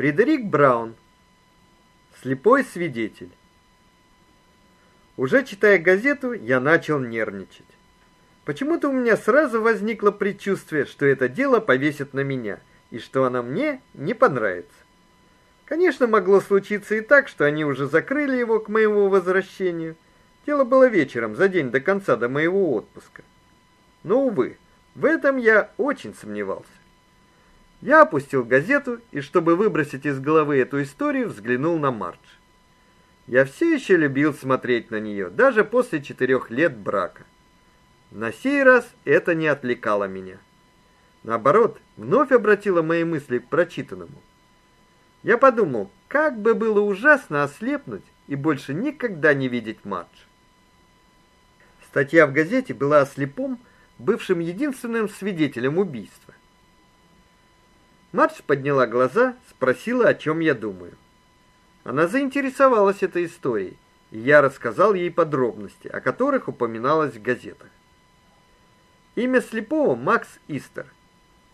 Фредерик Браун. Слепой свидетель. Уже читая газету, я начал нервничать. Почему-то у меня сразу возникло предчувствие, что это дело повесят на меня и что оно мне не понравится. Конечно, могло случиться и так, что они уже закрыли его к моему возвращению. Дело было вечером, за день до конца до моего отпуска. Но увы, в этом я очень сомневался. Я опустил газету и, чтобы выбросить из головы эту историю, взглянул на Мардж. Я все еще любил смотреть на нее, даже после четырех лет брака. На сей раз это не отвлекало меня. Наоборот, вновь обратило мои мысли к прочитанному. Я подумал, как бы было ужасно ослепнуть и больше никогда не видеть Мадж. Статья в газете была о слепом, бывшем единственным свидетелем убийства. Мадж подняла глаза, спросила, о чем я думаю. Она заинтересовалась этой историей, и я рассказал ей подробности, о которых упоминалось в газетах. Имя слепого Макс Истер.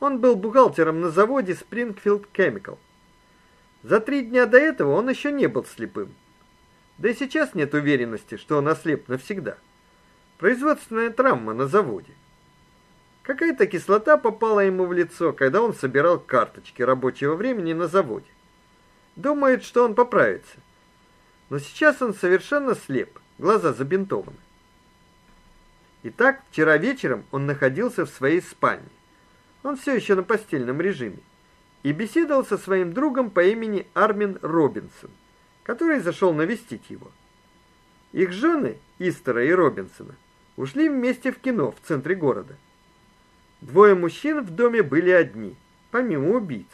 Он был бухгалтером на заводе Springfield Chemical. За три дня до этого он еще не был слепым. Да и сейчас нет уверенности, что он ослеп навсегда. Производственная травма на заводе. Какая-то кислота попала ему в лицо, когда он собирал карточки рабочего времени на заводе. Думает, что он поправится. Но сейчас он совершенно слеп, глаза забинтованы. Итак, вчера вечером он находился в своей спальне. Он все еще на постельном режиме и беседовал со своим другом по имени Армин Робинсон, который зашел навестить его. Их жены, Истера и Робинсона, ушли вместе в кино в центре города. Двое мужчин в доме были одни, помимо убийцы.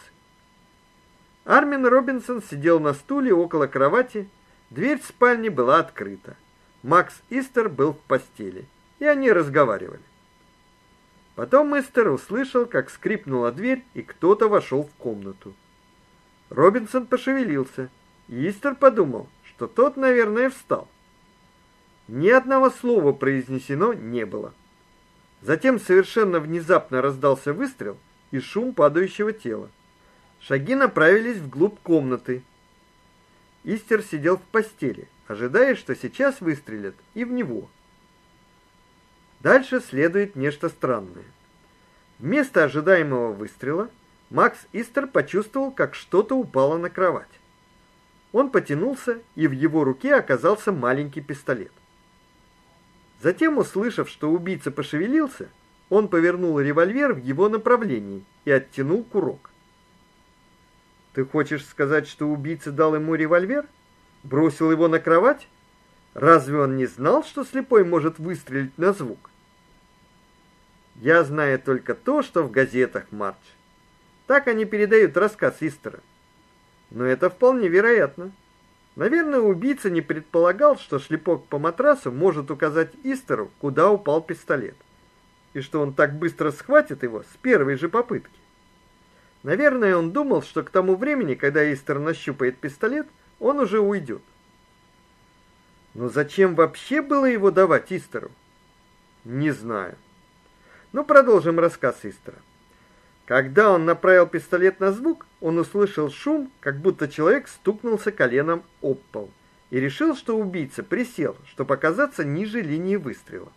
Армин Робинсон сидел на стуле около кровати, дверь в спальне была открыта. Макс Истер был в постели, и они разговаривали. Потом Истер услышал, как скрипнула дверь, и кто-то вошел в комнату. Робинсон пошевелился, и Истер подумал, что тот, наверное, встал. Ни одного слова произнесено не было. Затем совершенно внезапно раздался выстрел и шум падающего тела. Шаги направились вглубь комнаты. Истер сидел в постели, ожидая, что сейчас выстрелят и в него. Дальше следует нечто странное. Вместо ожидаемого выстрела Макс Истер почувствовал, как что-то упало на кровать. Он потянулся, и в его руке оказался маленький пистолет. Затем, услышав, что убийца пошевелился, он повернул револьвер в его направлении и оттянул курок. Ты хочешь сказать, что убийца дал ему револьвер? Бросил его на кровать? Разве он не знал, что слепой может выстрелить на звук? Я знаю только то, что в газетах, Марч. Так они передают рассказ Истера. Но это вполне вероятно. Наверное, убийца не предполагал, что шлепок по матрасу может указать Истеру, куда упал пистолет, и что он так быстро схватит его с первой же попытки. Наверное, он думал, что к тому времени, когда Истер нащупает пистолет, он уже уйдет. Но зачем вообще было его давать Истеру? Не знаю. Ну продолжим рассказ Истера. Когда он направил пистолет на звук, он услышал шум, как будто человек стукнулся коленом об пол, и решил, что убийца присел, чтобы оказаться ниже линии выстрела.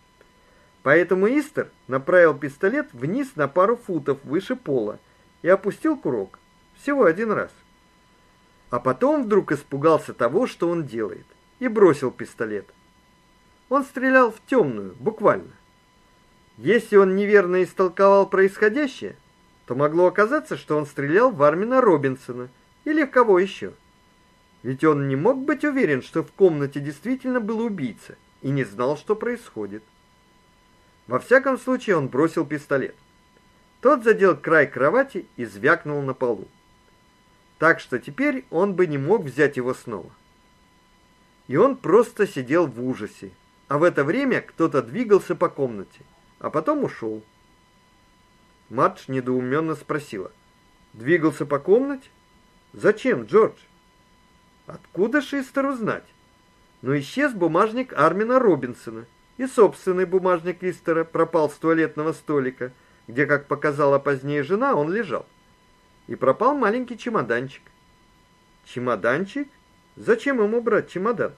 Поэтому Истер направил пистолет вниз на пару футов выше пола и опустил курок. Всего один раз. А потом вдруг испугался того, что он делает, и бросил пистолет. Он стрелял в темную, буквально. Если он неверно истолковал происходящее, то могло оказаться, что он стрелял в Армина Робинсона или в кого еще. Ведь он не мог быть уверен, что в комнате действительно был убийца и не знал, что происходит. Во всяком случае, он бросил пистолет. Тот задел край кровати и звякнул на полу. Так что теперь он бы не мог взять его снова. И он просто сидел в ужасе. А в это время кто-то двигался по комнате, а потом ушел. Мадж недоуменно спросила: "Двигался по комнате? Зачем, Джордж?" Откуда Шистеру знать? Но исчез бумажник Армина Робинсона, и собственный бумажник Истера пропал с туалетного столика, где, как показала позднее жена, он лежал. И пропал маленький чемоданчик. Чемоданчик? Зачем ему брать чемодан?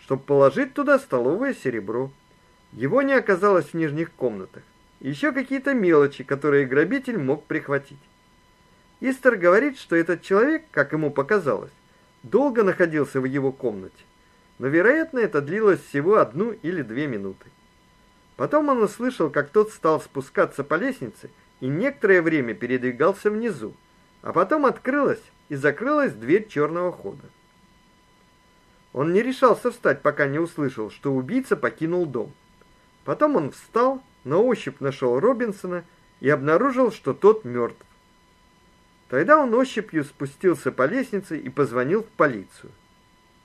Чтобы положить туда столовое серебро. Его не оказалось в нижних комнатах. Еще какие-то мелочи, которые грабитель мог прихватить. Истер говорит, что этот человек, как ему показалось, долго находился в его комнате. Но, вероятно, это длилось всего одну или две минуты. Потом он услышал, как тот стал спускаться по лестнице и некоторое время передвигался внизу, а потом открылась и закрылась дверь черного хода. Он не решался встать, пока не услышал, что убийца покинул дом. Потом он встал, на ощупь нашел Робинсона и обнаружил, что тот мертв. Тогда он ощупью спустился по лестнице и позвонил в полицию.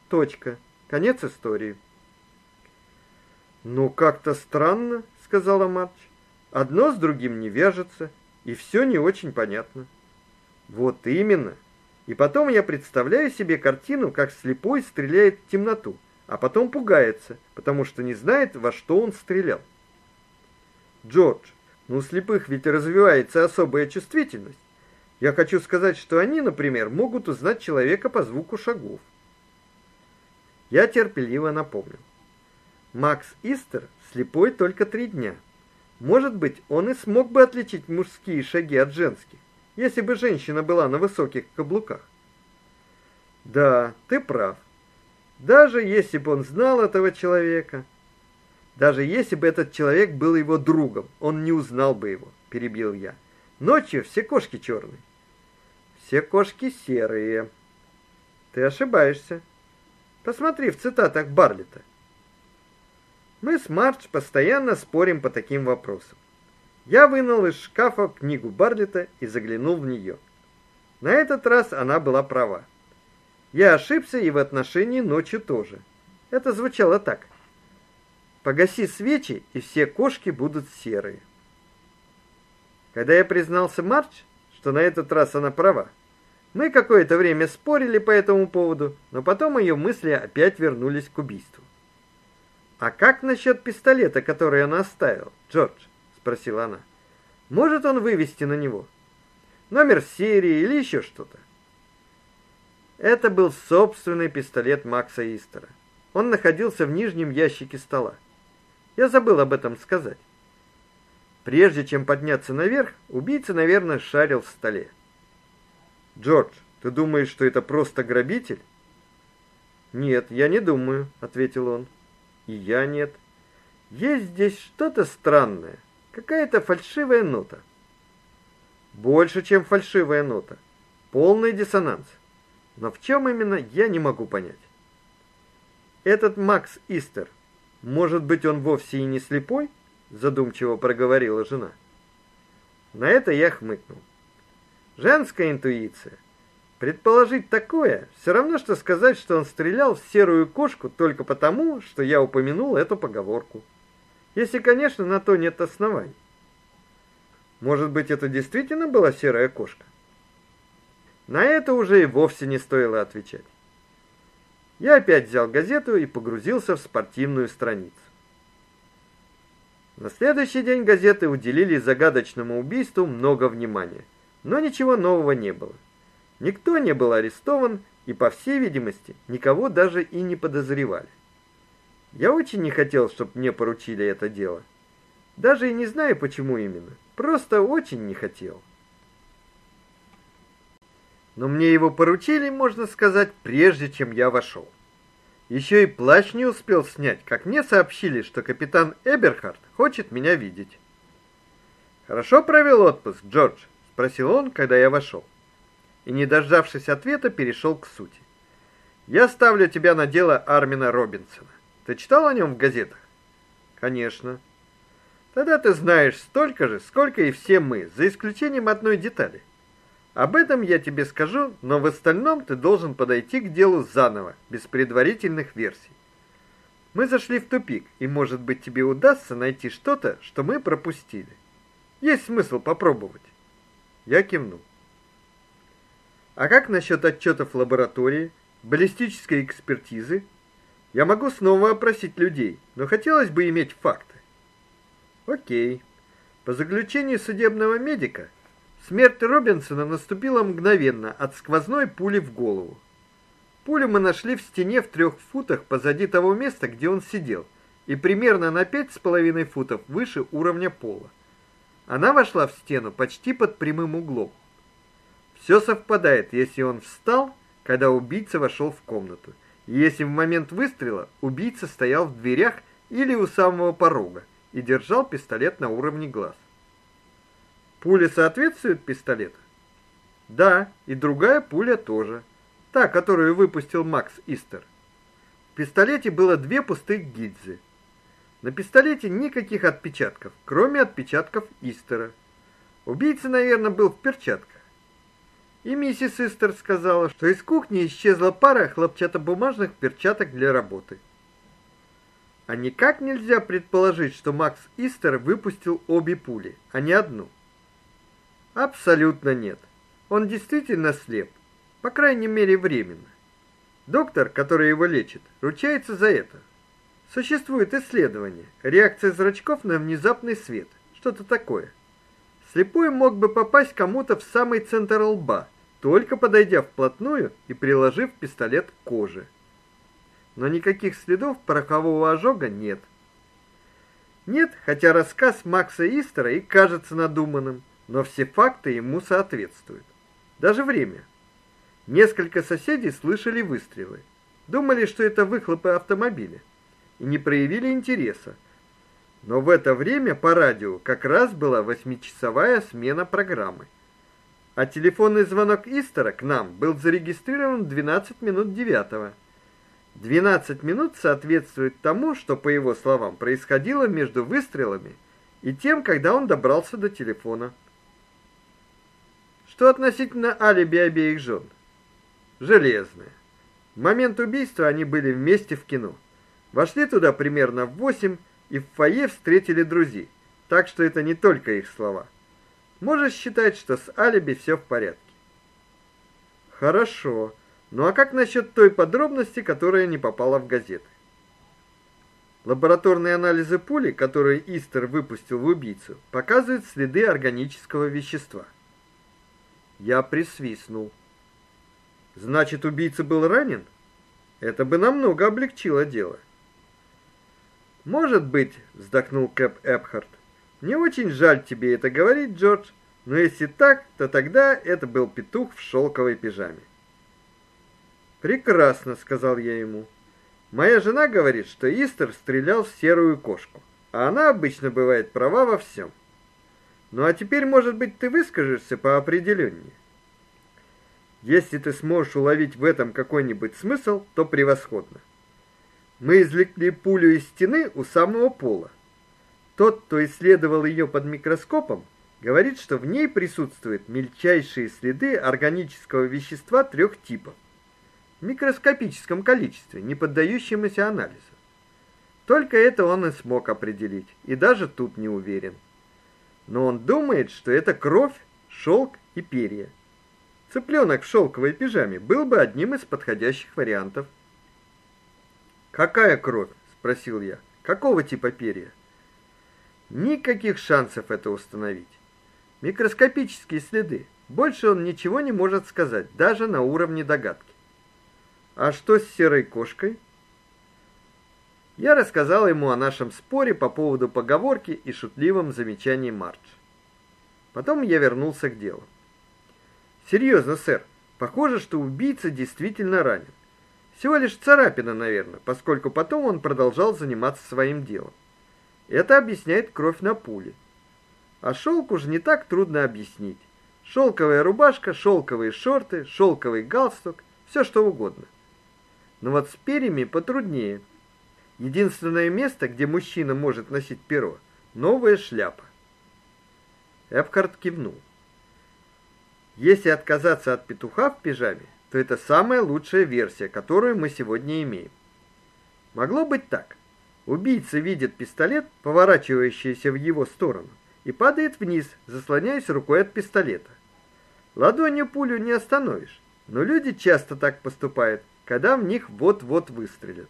Точка. Конец истории. Ну как-то странно, сказала Марч. Одно с другим не вяжется, и все не очень понятно. Вот именно. И потом я представляю себе картину, как слепой стреляет в темноту, а потом пугается, потому что не знает, во что он стрелял. Джордж, ну у слепых ведь развивается особая чувствительность. Я хочу сказать, что они, например, могут узнать человека по звуку шагов. Я терпеливо напомнил. Макс Истер слепой только три дня. Может быть, он и смог бы отличить мужские шаги от женских, если бы женщина была на высоких каблуках. Да, ты прав. Даже если бы он знал этого человека, даже если бы этот человек был его другом, он не узнал бы его, перебил я. Ночью все кошки черные. Все кошки серые. Ты ошибаешься. Посмотри в цитатах Барлета. Мы с Мардж постоянно спорим по таким вопросам. Я вынул из шкафа книгу Барлета и заглянул в нее. На этот раз она была права. Я ошибся и в отношении ночи тоже. Это звучало так: Погаси свечи, и все кошки будут серые. Когда я признался Мардж, что на этот раз она права, мы какое-то время спорили по этому поводу, но потом ее мысли опять вернулись к убийству. А как насчет пистолета, который он оставил, Джордж? спросила она. Может он вывести на него номер серии или еще что-то? Это был собственный пистолет Макса Истера. Он находился в нижнем ящике стола. Я забыл об этом сказать. Прежде чем подняться наверх, убийца, наверное, шарил в столе. Джордж, ты думаешь, что это просто грабитель? Нет, я не думаю, ответил он. И я нет. Есть здесь что-то странное, какая-то фальшивая нота. Больше, чем фальшивая нота. Полный диссонанс. Но в чем именно, я не могу понять. Этот Макс Истер, может быть, он вовсе и не слепой? задумчиво проговорила жена. На это я хмыкнул. Женская интуиция. Предположить такое все равно что сказать, что он стрелял в серую кошку только потому, что я упомянул эту поговорку. Если, конечно, на то нет оснований. Может быть, это действительно была серая кошка? На это уже и вовсе не стоило отвечать. Я опять взял газету и погрузился в спортивную страницу. На следующий день газеты уделили загадочному убийству много внимания, но ничего нового не было. Никто не был арестован, и по всей видимости, никого даже и не подозревали. Я очень не хотел, чтобы мне поручили это дело. Даже и не знаю почему именно. Просто очень не хотел. Но мне его поручили, можно сказать, прежде чем я вошел. Еще и плащ не успел снять, как мне сообщили, что капитан Эберхард хочет меня видеть. Хорошо провел отпуск, Джордж, спросил он, когда я вошел и, не дождавшись ответа, перешел к сути. Я ставлю тебя на дело Армина Робинсона. Ты читал о нем в газетах? Конечно. Тогда ты знаешь столько же, сколько и все мы, за исключением одной детали. Об этом я тебе скажу, но в остальном ты должен подойти к делу заново, без предварительных версий. Мы зашли в тупик, и, может быть, тебе удастся найти что-то, что мы пропустили. Есть смысл попробовать. Я кивнул. А как насчет отчетов лаборатории, баллистической экспертизы? Я могу снова опросить людей, но хотелось бы иметь факты. О'кей. По заключению судебного медика, Смерть Робинсона наступила мгновенно от сквозной пули в голову. Пулю мы нашли в стене в трех футах позади того места, где он сидел, и примерно на пять с половиной футов выше уровня пола. Она вошла в стену почти под прямым углом. Все совпадает, если он встал, когда убийца вошел в комнату, и если в момент выстрела убийца стоял в дверях или у самого порога и держал пистолет на уровне глаз. Пуля соответствует пистолету? Да, и другая пуля тоже. Та, которую выпустил Макс Истер. В пистолете было две пустых гильзы. На пистолете никаких отпечатков, кроме отпечатков Истера. Убийца, наверное, был в перчатках. И миссис Истер сказала, что из кухни исчезла пара хлопчатобумажных перчаток для работы. А никак нельзя предположить, что Макс Истер выпустил обе пули, а не одну. Абсолютно нет. Он действительно слеп, по крайней мере, временно. Доктор, который его лечит, ручается за это. Существует исследование реакция зрачков на внезапный свет, что-то такое. Слепой мог бы попасть кому-то в самый центр лба, только подойдя вплотную и приложив пистолет к коже. Но никаких следов порохового ожога нет. Нет, хотя рассказ Макса Истера и кажется надуманным но все факты ему соответствуют. Даже время. Несколько соседей слышали выстрелы. Думали, что это выхлопы автомобиля и не проявили интереса. Но в это время по радио как раз была восьмичасовая смена программы. А телефонный звонок Истера к нам был зарегистрирован в 12 минут девятого. 12 минут соответствует тому, что по его словам происходило между выстрелами и тем, когда он добрался до телефона. Что относительно алиби обеих жен? Железное. В момент убийства они были вместе в кино. Вошли туда примерно в восемь и в фойе встретили друзей. Так что это не только их слова. Можешь считать, что с алиби все в порядке. Хорошо. Ну а как насчет той подробности, которая не попала в газеты? Лабораторные анализы пули, которые Истер выпустил в убийцу, показывают следы органического вещества. Я присвистнул. Значит, убийца был ранен? Это бы намного облегчило дело. Может быть, вздохнул Кэп Эпхарт. Не очень жаль тебе это говорить, Джордж, но если так, то тогда это был петух в шелковой пижаме. Прекрасно, сказал я ему. Моя жена говорит, что Истер стрелял в серую кошку, а она обычно бывает права во всем. Ну а теперь, может быть, ты выскажешься по определению. Если ты сможешь уловить в этом какой-нибудь смысл, то превосходно. Мы извлекли пулю из стены у самого пола. Тот, кто исследовал ее под микроскопом, говорит, что в ней присутствуют мельчайшие следы органического вещества трех типов в микроскопическом количестве, не поддающемуся анализу. Только это он и смог определить, и даже тут не уверен но он думает, что это кровь, шелк и перья. Цыпленок в шелковой пижаме был бы одним из подходящих вариантов. Какая кровь? спросил я. Какого типа перья? Никаких шансов это установить. Микроскопические следы. Больше он ничего не может сказать, даже на уровне догадки. А что с серой кошкой? Я рассказал ему о нашем споре по поводу поговорки и шутливом замечании Мардж. Потом я вернулся к делу. Серьезно, сэр, похоже, что убийца действительно ранен. Всего лишь царапина, наверное, поскольку потом он продолжал заниматься своим делом. Это объясняет кровь на пуле. А шелк уже не так трудно объяснить. Шелковая рубашка, шелковые шорты, шелковый галстук, все что угодно. Но вот с перьями потруднее – Единственное место, где мужчина может носить перо новая шляпа. Эпхарт кивнул. Если отказаться от петуха в пижаме, то это самая лучшая версия, которую мы сегодня имеем. Могло быть так. Убийца видит пистолет, поворачивающийся в его сторону, и падает вниз, заслоняясь рукой от пистолета. Ладонью пулю не остановишь, но люди часто так поступают, когда в них вот-вот выстрелят.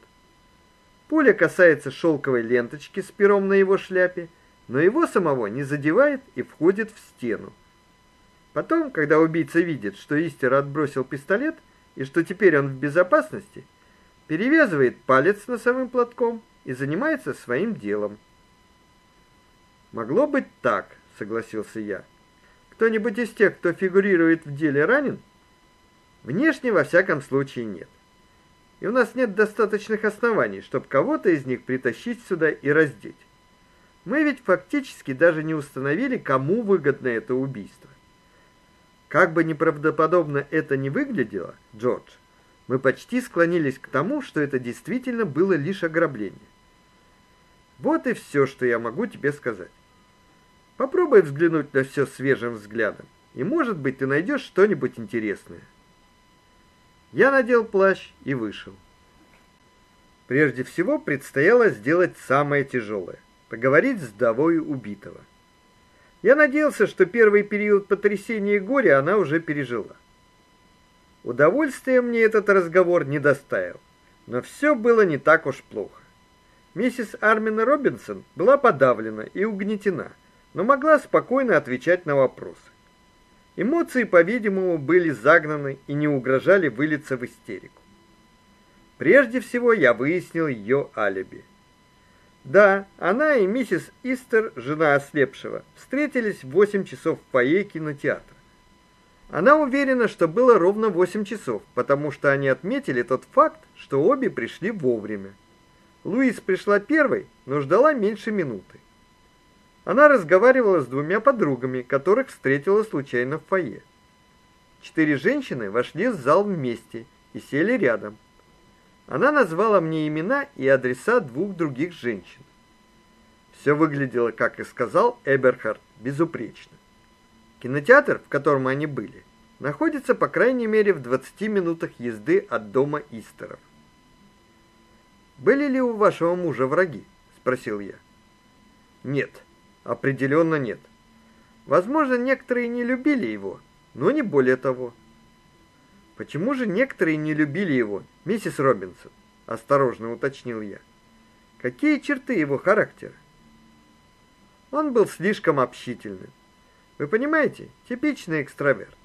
Пуля касается шелковой ленточки с пером на его шляпе, но его самого не задевает и входит в стену. Потом, когда убийца видит, что Истер отбросил пистолет и что теперь он в безопасности, перевязывает палец носовым платком и занимается своим делом. Могло быть так, согласился я. Кто-нибудь из тех, кто фигурирует в деле, ранен? Внешне во всяком случае нет. И у нас нет достаточных оснований, чтобы кого-то из них притащить сюда и раздеть. Мы ведь фактически даже не установили, кому выгодно это убийство. Как бы неправдоподобно это ни выглядело, Джордж, мы почти склонились к тому, что это действительно было лишь ограбление. Вот и все, что я могу тебе сказать. Попробуй взглянуть на все свежим взглядом, и, может быть, ты найдешь что-нибудь интересное. Я надел плащ и вышел. Прежде всего предстояло сделать самое тяжелое — поговорить с вдовой убитого. Я надеялся, что первый период потрясения и горя она уже пережила. Удовольствия мне этот разговор не доставил, но все было не так уж плохо. Миссис Армина Робинсон была подавлена и угнетена, но могла спокойно отвечать на вопросы. Эмоции, по-видимому, были загнаны и не угрожали вылиться в истерику. Прежде всего я выяснил ее алиби. Да, она и миссис Истер, жена ослепшего, встретились в 8 часов в фойе кинотеатра. Она уверена, что было ровно 8 часов, потому что они отметили тот факт, что обе пришли вовремя. Луиз пришла первой, но ждала меньше минуты. Она разговаривала с двумя подругами, которых встретила случайно в фойе. Четыре женщины вошли в зал вместе и сели рядом. Она назвала мне имена и адреса двух других женщин. Все выглядело, как и сказал Эберхард, безупречно. Кинотеатр, в котором они были, находится по крайней мере в 20 минутах езды от дома Истеров. Были ли у вашего мужа враги? спросил я. Нет, определенно нет. Возможно, некоторые не любили его, но не более того. Почему же некоторые не любили его, миссис Робинсон? осторожно уточнил я. Какие черты его характера? Он был слишком общительным. Вы понимаете, типичный экстраверт.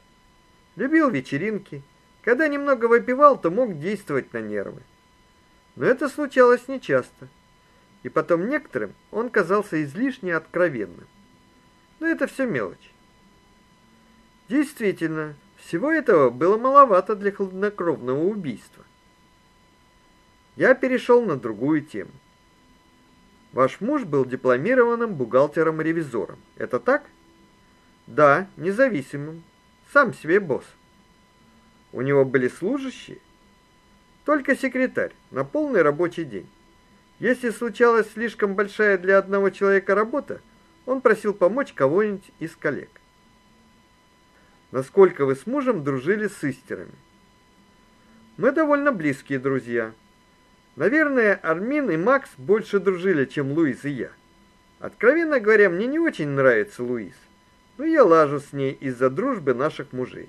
Любил вечеринки, когда немного выпивал, то мог действовать на нервы. Но это случалось нечасто. И потом некоторым он казался излишне откровенным. Но это все мелочь. Действительно, всего этого было маловато для хладнокровного убийства. Я перешел на другую тему. Ваш муж был дипломированным бухгалтером-ревизором. Это так? Да, независимым. Сам себе босс. У него были служащие? Только секретарь на полный рабочий день. Если случалась слишком большая для одного человека работа, он просил помочь кого-нибудь из коллег. Насколько вы с мужем дружили с истерами? Мы довольно близкие друзья. Наверное, Армин и Макс больше дружили, чем Луиз и я. Откровенно говоря, мне не очень нравится Луиз, но я лажу с ней из-за дружбы наших мужей.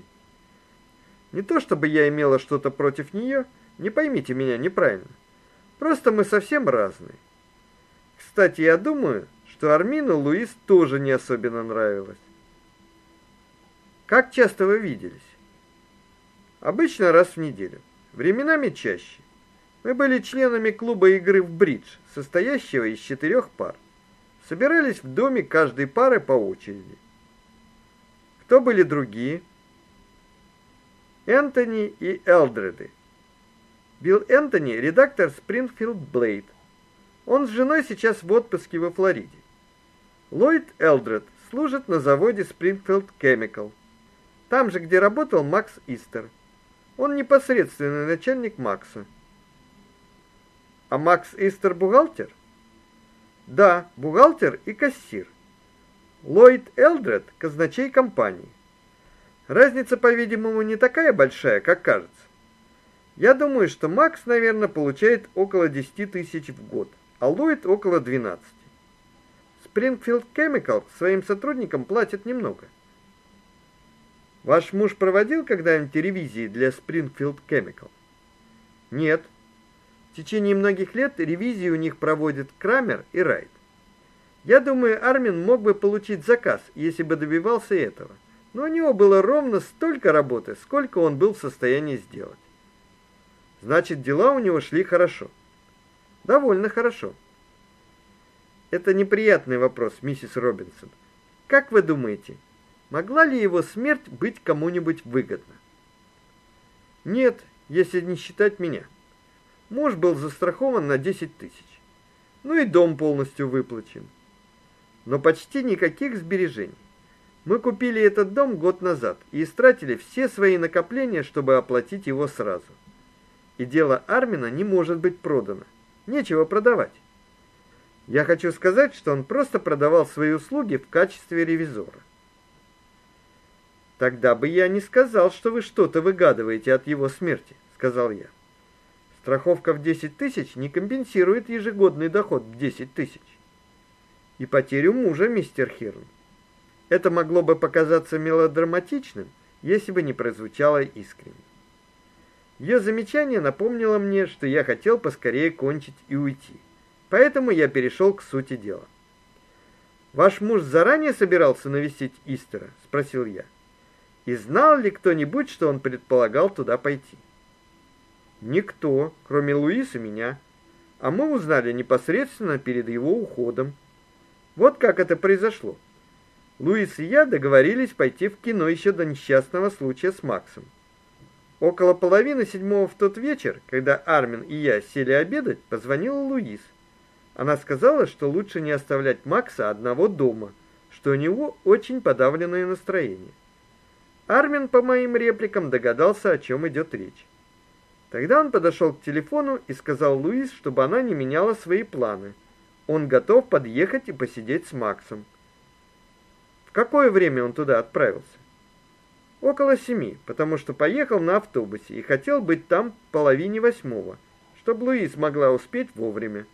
Не то чтобы я имела что-то против нее, не поймите меня неправильно. Просто мы совсем разные. Кстати, я думаю, что Армину Луиз тоже не особенно нравилась. Как часто вы виделись? Обычно раз в неделю, временами чаще. Мы были членами клуба игры в бридж, состоящего из четырех пар. Собирались в доме каждой пары по очереди. Кто были другие? Энтони и Элдреды. Билл Энтони редактор Springfield Blade. Он с женой сейчас в отпуске во Флориде. Ллойд Элдред служит на заводе Springfield Chemical. Там же, где работал Макс Истер. Он непосредственный начальник Макса. А Макс Истер бухгалтер? Да, бухгалтер и кассир. Ллойд Элдред казначей компании. Разница, по-видимому, не такая большая, как кажется. Я думаю, что Макс, наверное, получает около 10 тысяч в год, а Ллойд около 12. Springfield Chemical своим сотрудникам платит немного. Ваш муж проводил когда-нибудь ревизии для Springfield Chemical? Нет. В течение многих лет ревизии у них проводят Крамер и Райт. Я думаю, Армин мог бы получить заказ, если бы добивался этого. но у него было ровно столько работы, сколько он был в состоянии сделать. Значит, дела у него шли хорошо. Довольно хорошо. Это неприятный вопрос, миссис Робинсон. Как вы думаете, могла ли его смерть быть кому-нибудь выгодна? Нет, если не считать меня. Муж был застрахован на 10 тысяч. Ну и дом полностью выплачен. Но почти никаких сбережений. Мы купили этот дом год назад и истратили все свои накопления, чтобы оплатить его сразу. И дело Армина не может быть продано. Нечего продавать. Я хочу сказать, что он просто продавал свои услуги в качестве ревизора. Тогда бы я не сказал, что вы что-то выгадываете от его смерти, сказал я. Страховка в 10 тысяч не компенсирует ежегодный доход в 10 тысяч. И потерю мужа, мистер Хирн. Это могло бы показаться мелодраматичным, если бы не прозвучало искренне. Ее замечание напомнило мне, что я хотел поскорее кончить и уйти. Поэтому я перешел к сути дела. Ваш муж заранее собирался навестить Истера, спросил я. И знал ли кто-нибудь, что он предполагал туда пойти? Никто, кроме Луиса и меня. А мы узнали непосредственно перед его уходом. Вот как это произошло. Луис и я договорились пойти в кино еще до несчастного случая с Максом. Около половины седьмого в тот вечер, когда Армин и я сели обедать, позвонила Луис. Она сказала, что лучше не оставлять Макса одного дома, что у него очень подавленное настроение. Армин по моим репликам догадался, о чем идет речь. Тогда он подошел к телефону и сказал Луис, чтобы она не меняла свои планы. Он готов подъехать и посидеть с Максом. В какое время он туда отправился? Около семи, потому что поехал на автобусе и хотел быть там половине восьмого, чтобы Луис могла успеть вовремя.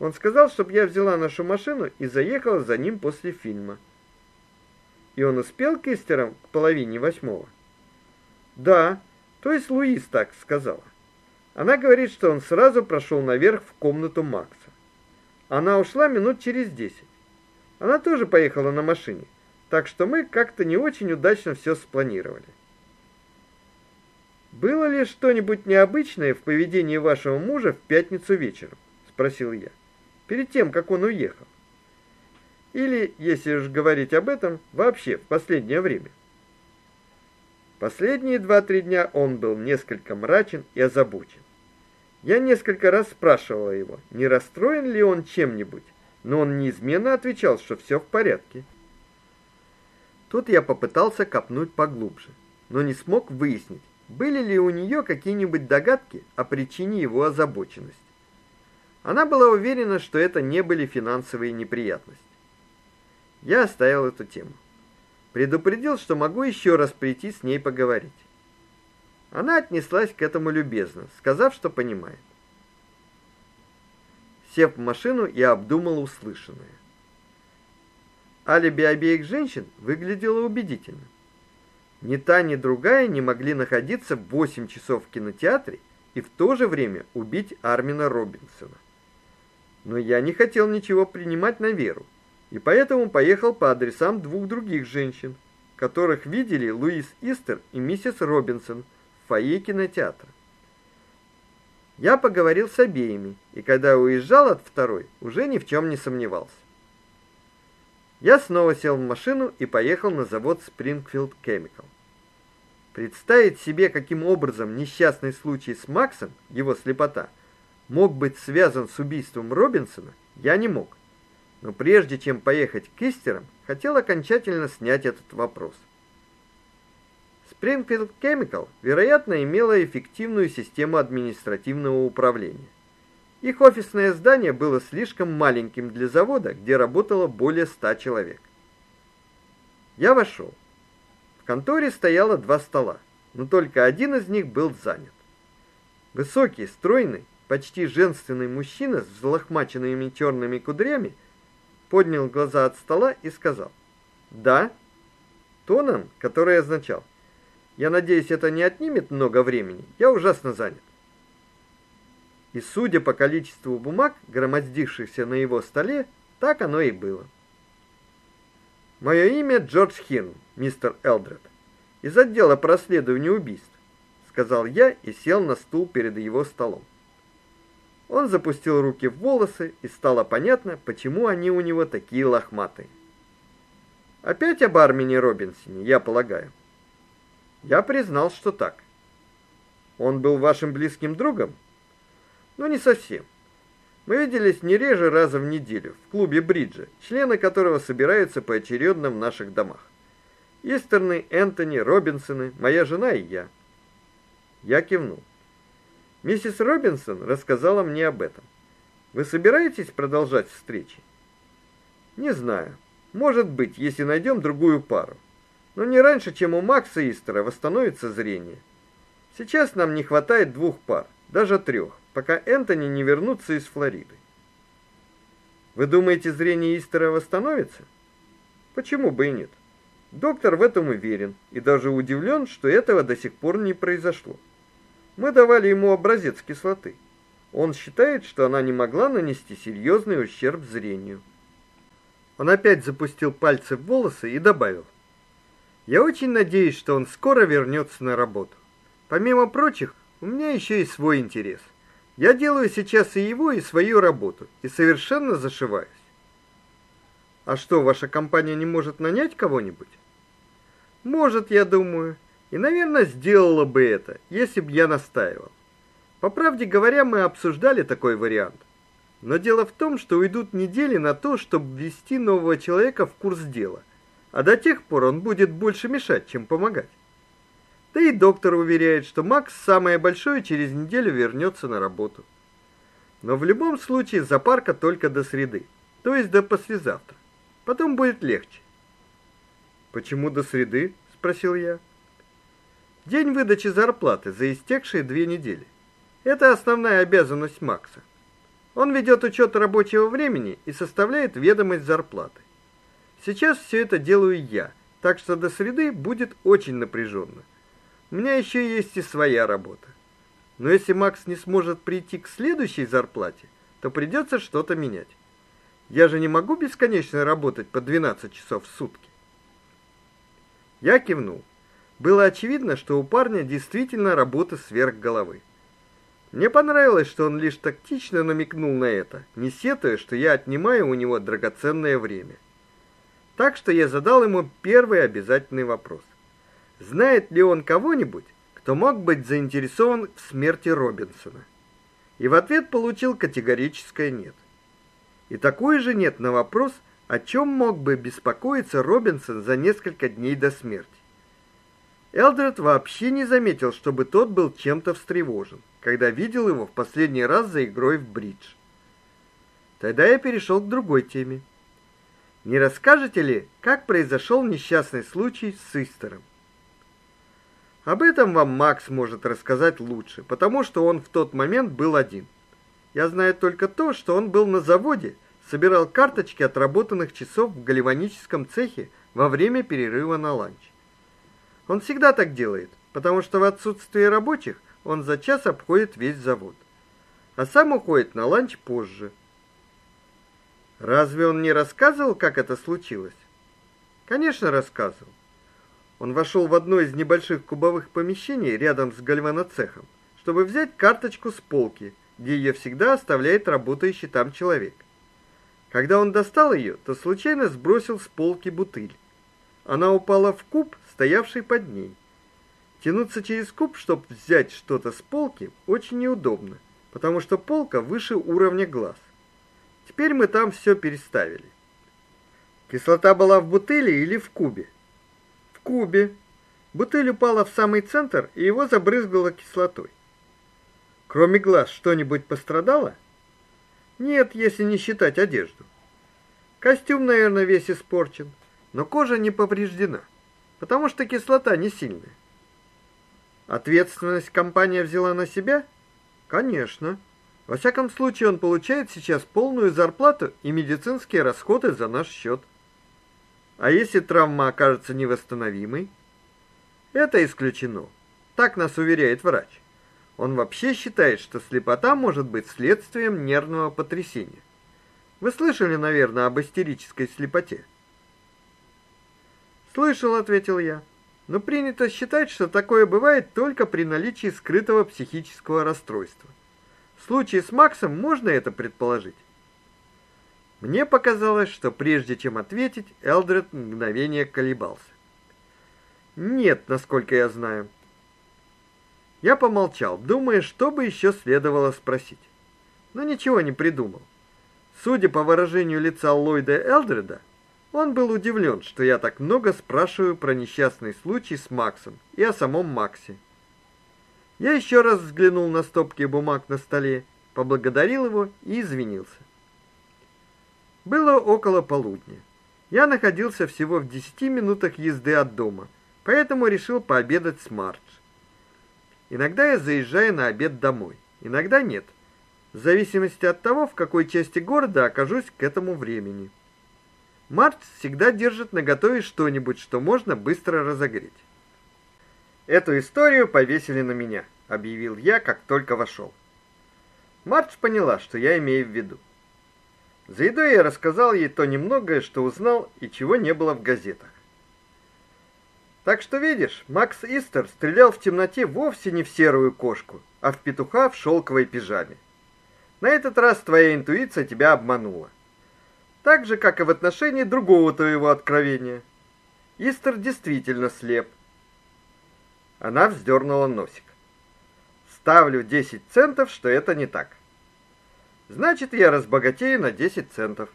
Он сказал, чтобы я взяла нашу машину и заехала за ним после фильма. И он успел к Истерам к половине восьмого. Да, то есть Луис так сказала. Она говорит, что он сразу прошел наверх в комнату Макса. Она ушла минут через десять. Она тоже поехала на машине. Так что мы как-то не очень удачно все спланировали. Было ли что-нибудь необычное в поведении вашего мужа в пятницу вечером, спросил я. Перед тем, как он уехал. Или, если уж говорить об этом, вообще в последнее время. Последние два-три дня он был несколько мрачен и озабочен. Я несколько раз спрашивала его, не расстроен ли он чем-нибудь, но он неизменно отвечал, что все в порядке. Тут я попытался копнуть поглубже, но не смог выяснить, были ли у нее какие-нибудь догадки о причине его озабоченности. Она была уверена, что это не были финансовые неприятности. Я оставил эту тему. Предупредил, что могу еще раз прийти с ней поговорить. Она отнеслась к этому любезно, сказав, что понимает. Сев в машину, я обдумал услышанное. Алиби обеих женщин выглядело убедительно. Ни та, ни другая не могли находиться 8 часов в кинотеатре и в то же время убить Армина Робинсона но я не хотел ничего принимать на веру, и поэтому поехал по адресам двух других женщин, которых видели Луис Истер и миссис Робинсон в фойе кинотеатра. Я поговорил с обеими, и когда уезжал от второй, уже ни в чем не сомневался. Я снова сел в машину и поехал на завод Springfield Chemical. Представить себе, каким образом несчастный случай с Максом, его слепота, мог быть связан с убийством Робинсона, я не мог. Но прежде чем поехать к Истерам, хотел окончательно снять этот вопрос. Springfield Chemical, вероятно, имела эффективную систему административного управления. Их офисное здание было слишком маленьким для завода, где работало более ста человек. Я вошел. В конторе стояло два стола, но только один из них был занят. Высокий, стройный, почти женственный мужчина с взлохмаченными черными кудрями поднял глаза от стола и сказал: "Да", тоном, который означал: "Я надеюсь, это не отнимет много времени. Я ужасно занят". И судя по количеству бумаг, громоздившихся на его столе, так оно и было. Мое имя Джордж Хин, мистер Элдред, из отдела по расследованию убийств, сказал я и сел на стул перед его столом. Он запустил руки в волосы, и стало понятно, почему они у него такие лохматые. Опять об Армине Робинсоне, я полагаю. Я признал, что так. Он был вашим близким другом? Ну не совсем. Мы виделись не реже раза в неделю в клубе бриджа, члены которого собираются поочередно в наших домах. Истерны, Энтони, Робинсоны, моя жена и я. Я кивнул. Миссис Робинсон рассказала мне об этом. Вы собираетесь продолжать встречи? Не знаю. Может быть, если найдем другую пару. Но не раньше, чем у Макса Истера восстановится зрение. Сейчас нам не хватает двух пар, даже трех, пока Энтони не вернутся из Флориды. Вы думаете, зрение Истера восстановится? Почему бы и нет? Доктор в этом уверен и даже удивлен, что этого до сих пор не произошло. Мы давали ему образец кислоты. Он считает, что она не могла нанести серьезный ущерб зрению. Он опять запустил пальцы в волосы и добавил: "Я очень надеюсь, что он скоро вернется на работу. Помимо прочих, у меня еще и свой интерес. Я делаю сейчас и его, и свою работу, и совершенно зашиваюсь. А что, ваша компания не может нанять кого-нибудь? Может, я думаю, и, наверное, сделала бы это, если бы я настаивал. По правде говоря, мы обсуждали такой вариант. Но дело в том, что уйдут недели на то, чтобы ввести нового человека в курс дела. А до тех пор он будет больше мешать, чем помогать. Да и доктор уверяет, что Макс самое большое через неделю вернется на работу. Но в любом случае запарка только до среды, то есть до послезавтра. Потом будет легче. Почему до среды? спросил я. День выдачи зарплаты за истекшие две недели. Это основная обязанность Макса. Он ведет учет рабочего времени и составляет ведомость зарплаты. Сейчас все это делаю я, так что до среды будет очень напряженно. У меня еще есть и своя работа. Но если Макс не сможет прийти к следующей зарплате, то придется что-то менять. Я же не могу бесконечно работать по 12 часов в сутки. Я кивнул. Было очевидно, что у парня действительно работа сверх головы. Мне понравилось, что он лишь тактично намекнул на это, не сетуя, что я отнимаю у него драгоценное время. Так что я задал ему первый обязательный вопрос. Знает ли он кого-нибудь, кто мог быть заинтересован в смерти Робинсона? И в ответ получил категорическое нет. И такое же нет на вопрос, о чем мог бы беспокоиться Робинсон за несколько дней до смерти. Элдред вообще не заметил, чтобы тот был чем-то встревожен, когда видел его в последний раз за игрой в бридж. Тогда я перешел к другой теме. Не расскажете ли, как произошел несчастный случай с Истером? Об этом вам Макс может рассказать лучше, потому что он в тот момент был один. Я знаю только то, что он был на заводе, собирал карточки отработанных часов в гальваническом цехе во время перерыва на ланч. Он всегда так делает, потому что в отсутствие рабочих он за час обходит весь завод. А сам уходит на ланч позже. Разве он не рассказывал, как это случилось? Конечно, рассказывал. Он вошел в одно из небольших кубовых помещений рядом с гальваноцехом, чтобы взять карточку с полки, где ее всегда оставляет работающий там человек. Когда он достал ее, то случайно сбросил с полки бутыль. Она упала в куб, стоявший под ней. Тянуться через куб, чтобы взять что-то с полки, очень неудобно, потому что полка выше уровня глаз. Теперь мы там все переставили. Кислота была в бутыли или в кубе? Кубе. Бутыль упала в самый центр, и его забрызгало кислотой. Кроме глаз что-нибудь пострадало? Нет, если не считать одежду. Костюм, наверное, весь испорчен, но кожа не повреждена, потому что кислота не сильная. Ответственность компания взяла на себя? Конечно. Во всяком случае, он получает сейчас полную зарплату и медицинские расходы за наш счет. А если травма окажется невосстановимой? Это исключено. Так нас уверяет врач. Он вообще считает, что слепота может быть следствием нервного потрясения. Вы слышали, наверное, об истерической слепоте? Слышал, ответил я. Но принято считать, что такое бывает только при наличии скрытого психического расстройства. В случае с Максом можно это предположить. Мне показалось, что прежде чем ответить, Элдред мгновение колебался. Нет, насколько я знаю. Я помолчал, думая, что бы еще следовало спросить. Но ничего не придумал. Судя по выражению лица Ллойда Элдреда, он был удивлен, что я так много спрашиваю про несчастный случай с Максом и о самом Максе. Я еще раз взглянул на стопки бумаг на столе, поблагодарил его и извинился. Было около полудня. Я находился всего в десяти минутах езды от дома, поэтому решил пообедать с Мардж. Иногда я заезжаю на обед домой, иногда нет, в зависимости от того, в какой части города окажусь к этому времени. Мардж всегда держит наготове что-нибудь, что можно быстро разогреть. Эту историю повесили на меня, объявил я, как только вошел. Мардж поняла, что я имею в виду. За едой я рассказал ей то немногое, что узнал и чего не было в газетах. Так что видишь, Макс Истер стрелял в темноте вовсе не в серую кошку, а в петуха в шелковой пижаме. На этот раз твоя интуиция тебя обманула. Так же, как и в отношении другого твоего откровения. Истер действительно слеп. Она вздернула носик. Ставлю 10 центов, что это не так. Значит, я разбогатею на 10 центов.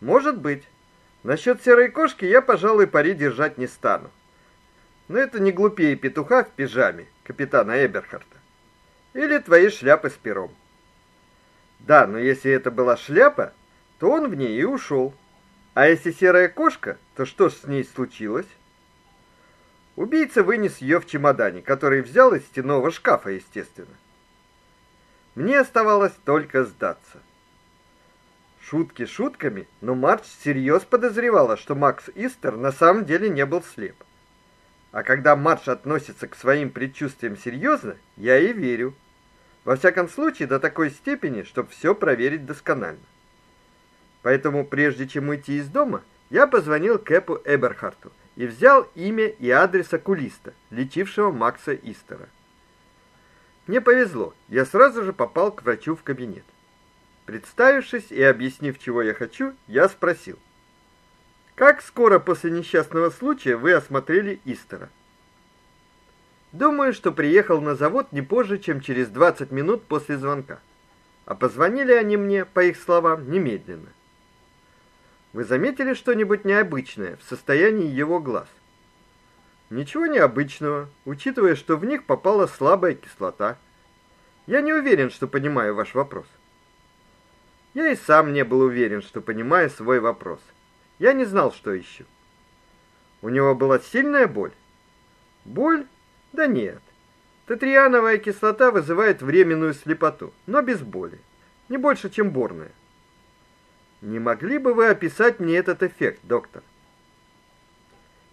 Может быть. Насчет серой кошки я, пожалуй, пари держать не стану. Но это не глупее петуха в пижаме капитана Эберхарта. Или твоей шляпы с пером. Да, но если это была шляпа, то он в ней и ушел. А если серая кошка, то что с ней случилось? Убийца вынес ее в чемодане, который взял из стенного шкафа, естественно. Мне оставалось только сдаться. Шутки шутками, но Марч всерьез подозревала, что Макс Истер на самом деле не был слеп. А когда Марч относится к своим предчувствиям серьезно, я ей верю. Во всяком случае, до такой степени, чтобы все проверить досконально. Поэтому прежде чем уйти из дома, я позвонил Кэпу Эберхарту и взял имя и адрес окулиста, лечившего Макса Истера. Мне повезло. Я сразу же попал к врачу в кабинет. Представившись и объяснив, чего я хочу, я спросил: "Как скоро после несчастного случая вы осмотрели Истера?" Думаю, что приехал на завод не позже, чем через 20 минут после звонка. А позвонили они мне, по их словам, немедленно. Вы заметили что-нибудь необычное в состоянии его глаз? Ничего необычного, учитывая, что в них попала слабая кислота. Я не уверен, что понимаю ваш вопрос. Я и сам не был уверен, что понимаю свой вопрос. Я не знал, что ищу. У него была сильная боль. Боль? Да нет. Тетриановая кислота вызывает временную слепоту, но без боли. Не больше, чем борная. Не могли бы вы описать мне этот эффект, доктор?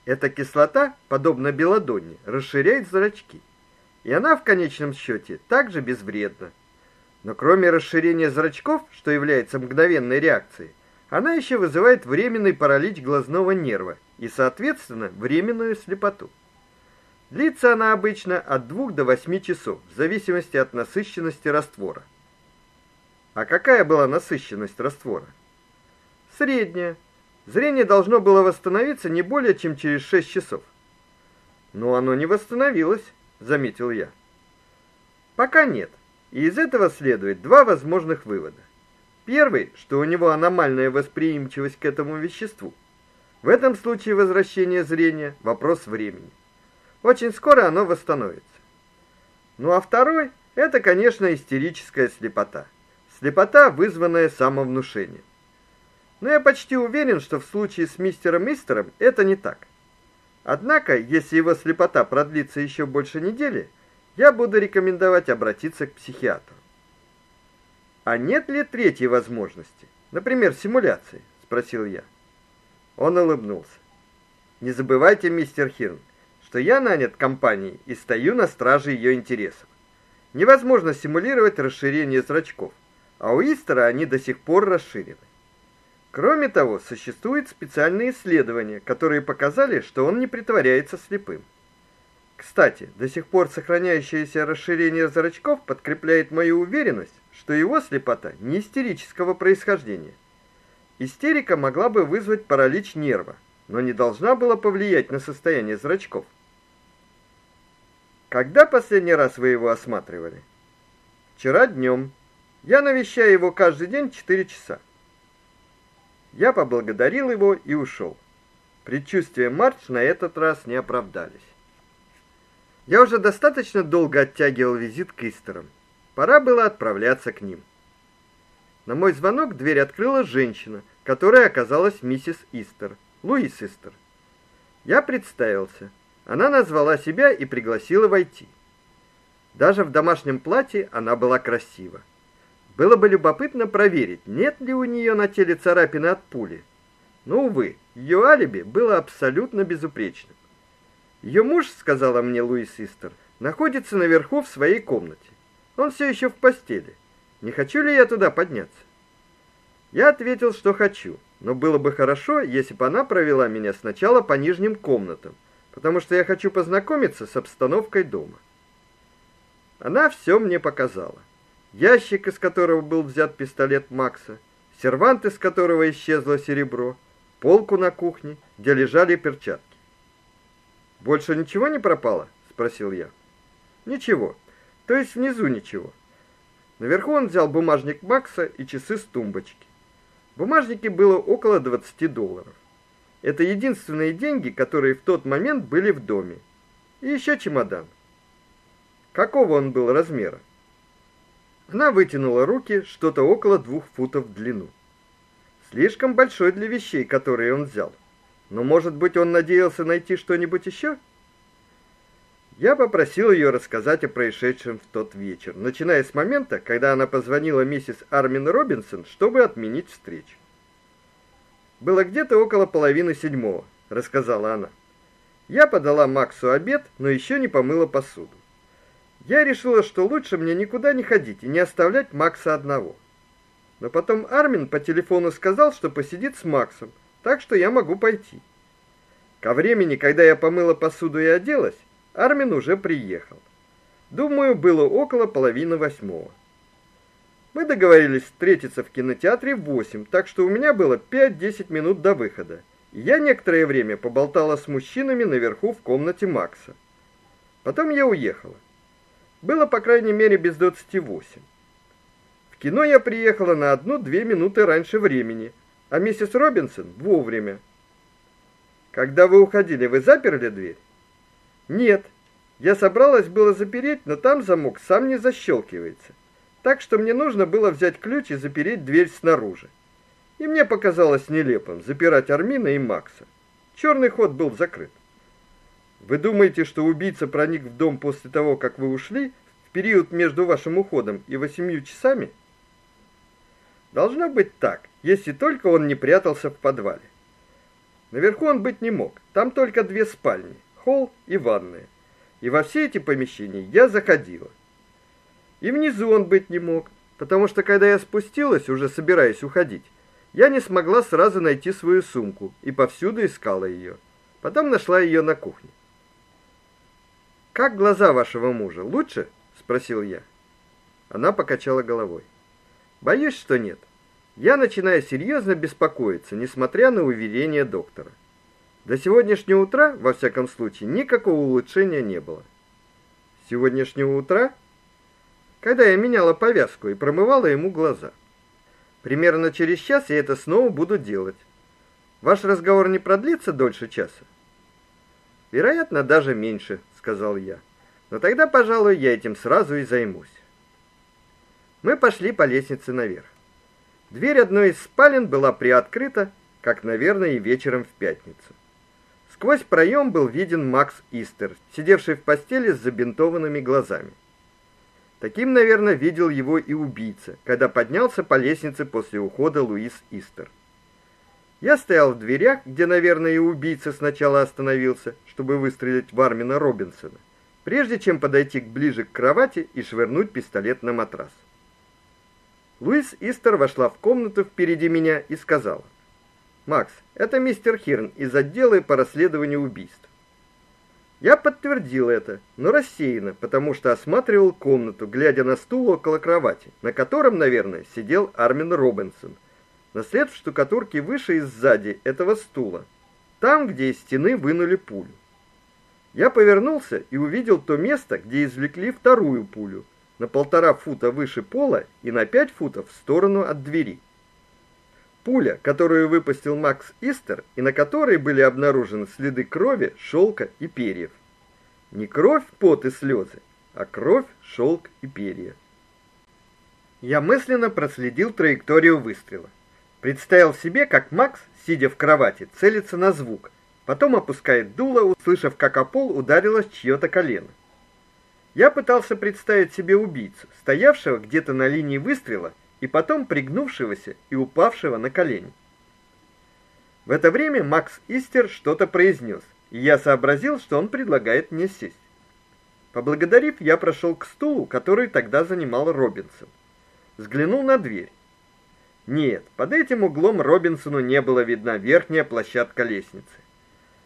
Эта кислота, подобно белодонне, расширяет зрачки. И она в конечном счете также безвредна. Но кроме расширения зрачков, что является мгновенной реакцией, она еще вызывает временный паралич глазного нерва и, соответственно, временную слепоту. Длится она обычно от 2 до 8 часов, в зависимости от насыщенности раствора. А какая была насыщенность раствора? Средняя, Зрение должно было восстановиться не более чем через 6 часов. Но оно не восстановилось, заметил я. Пока нет. И из этого следует два возможных вывода. Первый, что у него аномальная восприимчивость к этому веществу. В этом случае возвращение зрения вопрос времени. Очень скоро оно восстановится. Ну а второй это, конечно, истерическая слепота. Слепота, вызванная самовнушением. Но я почти уверен, что в случае с мистером Мистером это не так. Однако, если его слепота продлится еще больше недели, я буду рекомендовать обратиться к психиатру. А нет ли третьей возможности? Например, симуляции, спросил я. Он улыбнулся. Не забывайте, мистер Хирн, что я нанят компанией и стою на страже ее интересов. Невозможно симулировать расширение зрачков, а у Истера они до сих пор расширены. Кроме того, существуют специальные исследования, которые показали, что он не притворяется слепым. Кстати, до сих пор сохраняющееся расширение зрачков подкрепляет мою уверенность, что его слепота не истерического происхождения. Истерика могла бы вызвать паралич нерва, но не должна была повлиять на состояние зрачков. Когда последний раз вы его осматривали? Вчера днем. Я навещаю его каждый день 4 часа. Я поблагодарил его и ушел. Предчувствия Марч на этот раз не оправдались. Я уже достаточно долго оттягивал визит к Истерам. Пора было отправляться к ним. На мой звонок дверь открыла женщина, которая оказалась миссис Истер, Луис Истер. Я представился. Она назвала себя и пригласила войти. Даже в домашнем платье она была красива. Было бы любопытно проверить, нет ли у нее на теле царапины от пули. Но увы, ее алиби было абсолютно безупречным. Ее муж, сказала мне Луис Систер, находится наверху в своей комнате. Он все еще в постели. Не хочу ли я туда подняться? Я ответил, что хочу, но было бы хорошо, если бы она провела меня сначала по нижним комнатам, потому что я хочу познакомиться с обстановкой дома. Она все мне показала ящик, из которого был взят пистолет Макса, сервант, из которого исчезло серебро, полку на кухне, где лежали перчатки. Больше ничего не пропало, спросил я. Ничего. То есть внизу ничего. Наверху он взял бумажник Макса и часы с тумбочки. В бумажнике было около 20 долларов. Это единственные деньги, которые в тот момент были в доме. И еще чемодан. Какого он был размера? Она вытянула руки, что-то около двух футов в длину. Слишком большой для вещей, которые он взял. Но, может быть, он надеялся найти что-нибудь еще? Я попросил ее рассказать о происшедшем в тот вечер, начиная с момента, когда она позвонила миссис Армин Робинсон, чтобы отменить встречу. Было где-то около половины седьмого, рассказала она. Я подала Максу обед, но еще не помыла посуду. Я решила, что лучше мне никуда не ходить и не оставлять Макса одного. Но потом Армин по телефону сказал, что посидит с Максом, так что я могу пойти. Ко времени, когда я помыла посуду и оделась, Армин уже приехал. Думаю, было около половины восьмого. Мы договорились встретиться в кинотеатре в 8, так что у меня было 5-10 минут до выхода. Я некоторое время поболтала с мужчинами наверху в комнате Макса. Потом я уехала. Было, по крайней мере, без двадцати восемь. В кино я приехала на одну-две минуты раньше времени, а миссис Робинсон вовремя. Когда вы уходили, вы заперли дверь? Нет. Я собралась было запереть, но там замок сам не защелкивается. Так что мне нужно было взять ключ и запереть дверь снаружи. И мне показалось нелепым запирать Армина и Макса. Черный ход был закрыт. Вы думаете, что убийца проник в дом после того, как вы ушли, в период между вашим уходом и восемью часами? Должно быть так, если только он не прятался в подвале. Наверху он быть не мог. Там только две спальни, холл и ванная. И во все эти помещения я заходила. И внизу он быть не мог, потому что когда я спустилась, уже собираясь уходить, я не смогла сразу найти свою сумку и повсюду искала ее. Потом нашла ее на кухне. Как глаза вашего мужа? Лучше? спросил я. Она покачала головой. Боюсь, что нет. Я начинаю серьезно беспокоиться, несмотря на уверения доктора. До сегодняшнего утра, во всяком случае, никакого улучшения не было. С сегодняшнего утра, когда я меняла повязку и промывала ему глаза. Примерно через час я это снова буду делать. Ваш разговор не продлится дольше часа. Вероятно, даже меньше, сказал я. Но тогда, пожалуй, я этим сразу и займусь. Мы пошли по лестнице наверх. Дверь одной из спален была приоткрыта, как, наверное, и вечером в пятницу. Сквозь проем был виден Макс Истер, сидевший в постели с забинтованными глазами. Таким, наверное, видел его и убийца, когда поднялся по лестнице после ухода Луис Истер. Я стоял в дверях, где, наверное, и убийца сначала остановился, чтобы выстрелить в Армина Робинсона, прежде чем подойти ближе к кровати и швырнуть пистолет на матрас. Луис Истер вошла в комнату впереди меня и сказала: Макс, это мистер Хирн из отдела по расследованию убийств. Я подтвердил это, но рассеянно, потому что осматривал комнату, глядя на стул около кровати, на котором, наверное, сидел Армин Робинсон. На след в штукатурке выше и сзади этого стула, там, где из стены вынули пулю. Я повернулся и увидел то место, где извлекли вторую пулю, на полтора фута выше пола и на пять футов в сторону от двери. Пуля, которую выпустил Макс Истер и на которой были обнаружены следы крови, шелка и перьев. Не кровь, пот и слезы, а кровь, шелк и перья. Я мысленно проследил траекторию выстрела. Представил себе, как Макс, сидя в кровати, целится на звук, потом опускает дуло, услышав, как о пол ударилось чьё-то колено. Я пытался представить себе убийцу, стоявшего где-то на линии выстрела и потом пригнувшегося и упавшего на колени. В это время Макс Истер что-то произнес, и я сообразил, что он предлагает мне сесть. Поблагодарив, я прошел к стулу, который тогда занимал Робинсон. Взглянул на дверь. Нет, под этим углом Робинсону не было видна верхняя площадка лестницы.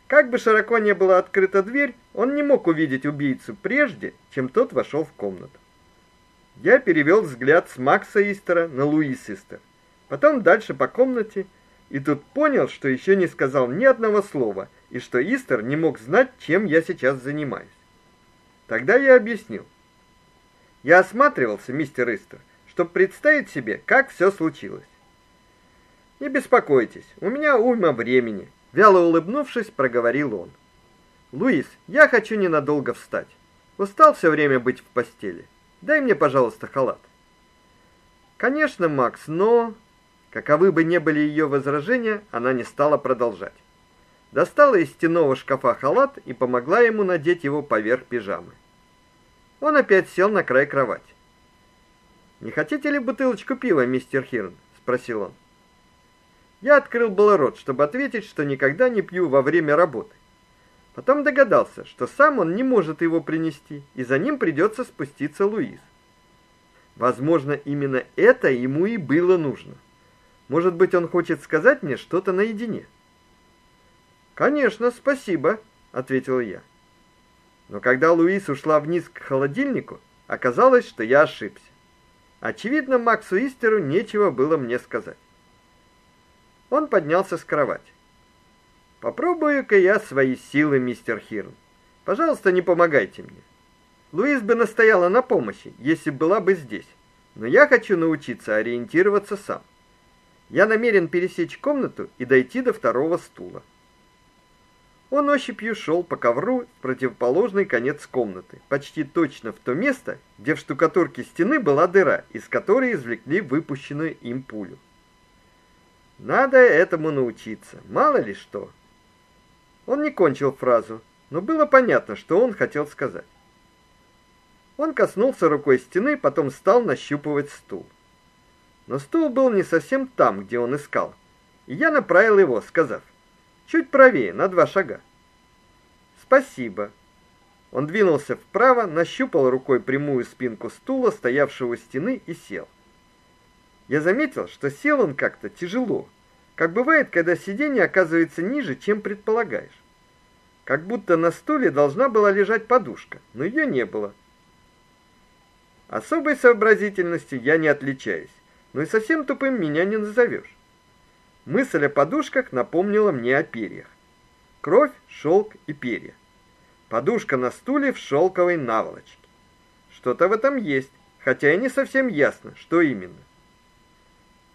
Как бы широко не была открыта дверь, он не мог увидеть убийцу прежде, чем тот вошел в комнату. Я перевел взгляд с Макса Истера на Луис Истер. Потом дальше по комнате и тут понял, что еще не сказал ни одного слова и что Истер не мог знать, чем я сейчас занимаюсь. Тогда я объяснил. Я осматривался, мистер Истер, чтобы представить себе, как все случилось. Не беспокойтесь, у меня уйма времени, вяло улыбнувшись, проговорил он. Луис, я хочу ненадолго встать. Устал все время быть в постели. Дай мне, пожалуйста, халат. Конечно, Макс, но каковы бы ни были ее возражения, она не стала продолжать. Достала из стенного шкафа халат и помогла ему надеть его поверх пижамы. Он опять сел на край кровати. Не хотите ли бутылочку пива, мистер Хирн, спросил он. Я открыл было рот, чтобы ответить, что никогда не пью во время работы. Потом догадался, что сам он не может его принести, и за ним придется спуститься Луиз. Возможно, именно это ему и было нужно. Может быть, он хочет сказать мне что-то наедине. Конечно, спасибо, ответил я. Но когда Луиз ушла вниз к холодильнику, оказалось, что я ошибся. Очевидно, Максу Истеру нечего было мне сказать. Он поднялся с кровати. Попробую-ка я свои силы, мистер Хирн. Пожалуйста, не помогайте мне. Луиз бы настояла на помощи, если была бы здесь. Но я хочу научиться ориентироваться сам. Я намерен пересечь комнату и дойти до второго стула. Он ощупью шел по ковру в противоположный конец комнаты, почти точно в то место, где в штукатурке стены была дыра, из которой извлекли выпущенную им пулю. Надо этому научиться, мало ли что. Он не кончил фразу, но было понятно, что он хотел сказать. Он коснулся рукой стены, потом стал нащупывать стул. Но стул был не совсем там, где он искал. И я направил его, сказав: "Чуть правее, на два шага". "Спасибо". Он двинулся вправо, нащупал рукой прямую спинку стула, стоявшего у стены, и сел. Я заметил, что сел он как-то тяжело, как бывает, когда сиденье оказывается ниже, чем предполагаешь. Как будто на стуле должна была лежать подушка, но ее не было. Особой сообразительностью я не отличаюсь, но и совсем тупым меня не назовешь. Мысль о подушках напомнила мне о перьях. Кровь, шелк и перья. Подушка на стуле в шелковой наволочке. Что-то в этом есть, хотя и не совсем ясно, что именно.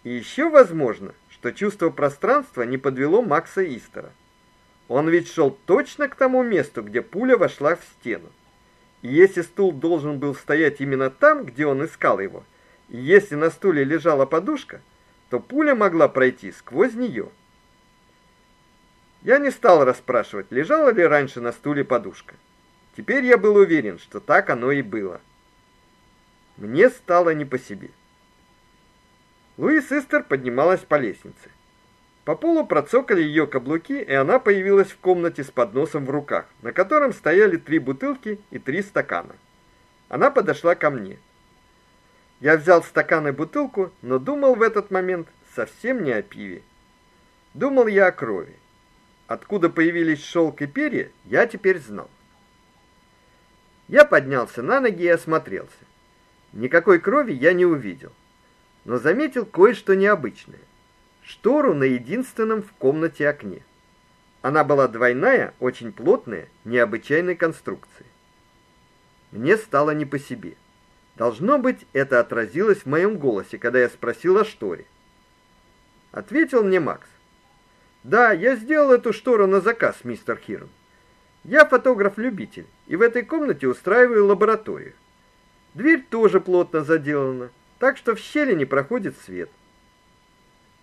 И еще возможно, что чувство пространства не подвело Макса Истера. Он ведь шел точно к тому месту, где пуля вошла в стену. И если стул должен был стоять именно там, где он искал его, и если на стуле лежала подушка, то пуля могла пройти сквозь нее. Я не стал расспрашивать, лежала ли раньше на стуле подушка. Теперь я был уверен, что так оно и было. Мне стало не по себе. Луис Истер поднималась по лестнице. По полу процокали ее каблуки, и она появилась в комнате с подносом в руках, на котором стояли три бутылки и три стакана. Она подошла ко мне. Я взял стакан и бутылку, но думал в этот момент совсем не о пиве. Думал я о крови. Откуда появились шелк и перья, я теперь знал. Я поднялся на ноги и осмотрелся. Никакой крови я не увидел, но заметил кое-что необычное. Штору на единственном в комнате окне. Она была двойная, очень плотная, необычайной конструкции. Мне стало не по себе. Должно быть, это отразилось в моем голосе, когда я спросил о шторе. Ответил мне Макс. Да, я сделал эту штору на заказ, мистер Хирн. Я фотограф-любитель, и в этой комнате устраиваю лабораторию. Дверь тоже плотно заделана, так что в щели не проходит свет.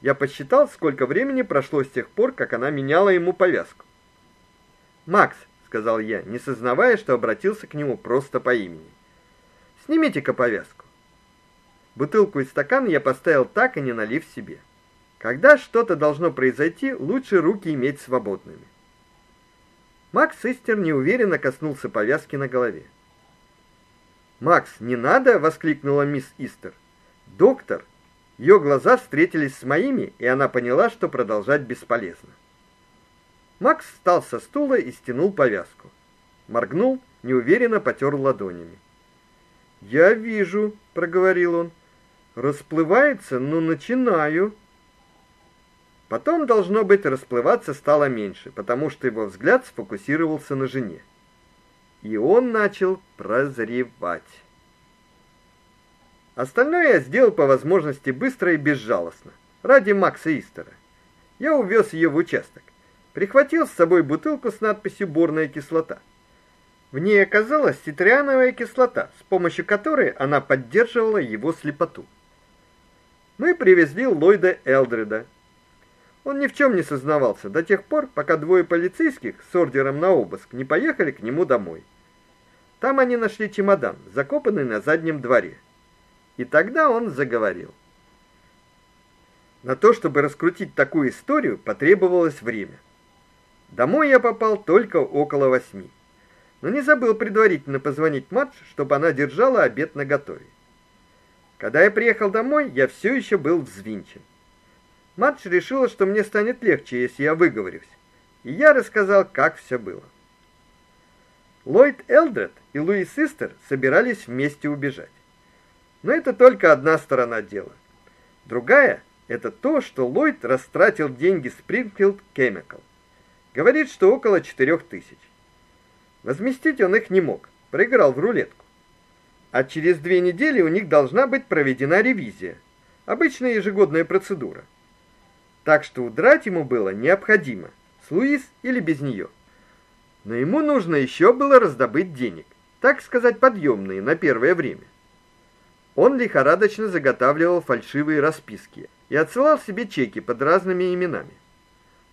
Я посчитал, сколько времени прошло с тех пор, как она меняла ему повязку. "Макс", сказал я, не сознавая, что обратился к нему просто по имени. "Снимите-ка повязку". Бутылку и стакан я поставил так и не налив себе. Когда что-то должно произойти, лучше руки иметь свободными. Макс Истер неуверенно коснулся повязки на голове. "Макс, не надо", воскликнула мисс Истер. "Доктор, Ее глаза встретились с моими, и она поняла, что продолжать бесполезно. Макс встал со стула и стянул повязку. Моргнул, неуверенно потер ладонями. "Я вижу", проговорил он. "Расплывается, но начинаю". Потом должно быть расплываться стало меньше, потому что его взгляд сфокусировался на жене. И он начал прозревать. Остальное я сделал по возможности быстро и безжалостно, ради Макса Истера. Я увез ее в участок, прихватил с собой бутылку с надписью борная кислота. В ней оказалась цитриановая кислота, с помощью которой она поддерживала его слепоту. Мы привезли Ллойда Элдреда, он ни в чем не сознавался до тех пор, пока двое полицейских с ордером на обыск не поехали к нему домой. Там они нашли чемодан, закопанный на заднем дворе. И тогда он заговорил. На то, чтобы раскрутить такую историю, потребовалось время. Домой я попал только около восьми. Но не забыл предварительно позвонить Мадж, чтобы она держала обед наготове. Когда я приехал домой, я все еще был взвинчен. Мадж решила, что мне станет легче, если я выговорюсь. И я рассказал, как все было. Ллойд Элдред и Луис Систер собирались вместе убежать. Но это только одна сторона дела. Другая это то, что Ллойд растратил деньги Springfield Chemical. Говорит, что около четырех тысяч. Возместить он их не мог, проиграл в рулетку. А через две недели у них должна быть проведена ревизия. Обычная ежегодная процедура. Так что удрать ему было необходимо, с Луис или без нее. Но ему нужно еще было раздобыть денег, так сказать, подъемные на первое время. Он лихорадочно заготавливал фальшивые расписки и отсылал себе чеки под разными именами.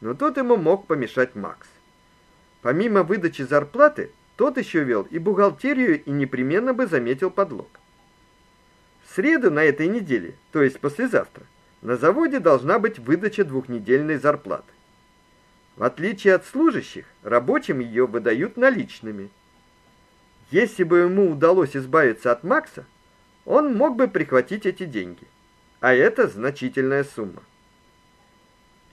Но тут ему мог помешать Макс. Помимо выдачи зарплаты, тот еще вел и бухгалтерию и непременно бы заметил подлог. В среду на этой неделе, то есть послезавтра, на заводе должна быть выдача двухнедельной зарплаты. В отличие от служащих, рабочим ее выдают наличными. Если бы ему удалось избавиться от Макса, он мог бы прихватить эти деньги. А это значительная сумма.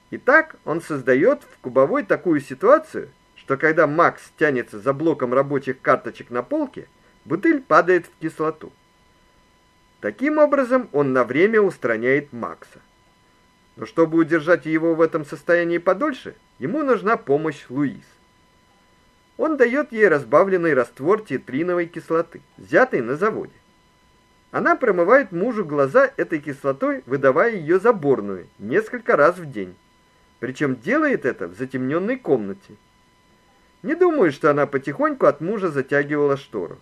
Итак, он создает в кубовой такую ситуацию, что когда Макс тянется за блоком рабочих карточек на полке, бутыль падает в кислоту. Таким образом, он на время устраняет Макса. Но чтобы удержать его в этом состоянии подольше, ему нужна помощь Луиз. Он дает ей разбавленный раствор тетриновой кислоты, взятый на заводе. Она промывает мужу глаза этой кислотой, выдавая ее заборную несколько раз в день. Причем делает это в затемненной комнате. Не думаю, что она потихоньку от мужа затягивала штору.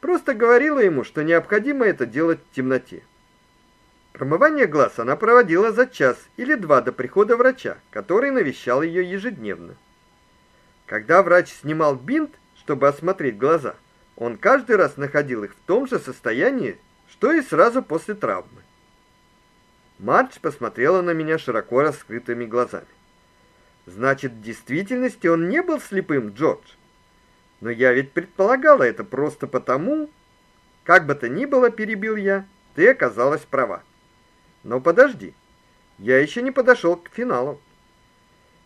Просто говорила ему, что необходимо это делать в темноте. Промывание глаз она проводила за час или два до прихода врача, который навещал ее ежедневно. Когда врач снимал бинт, чтобы осмотреть глаза, он каждый раз находил их в том же состоянии, что и сразу после травмы. Мадж посмотрела на меня широко раскрытыми глазами. Значит, в действительности он не был слепым, Джордж. Но я ведь предполагала это просто потому, как бы то ни было, перебил я, ты оказалась права. Но подожди. Я еще не подошел к финалу.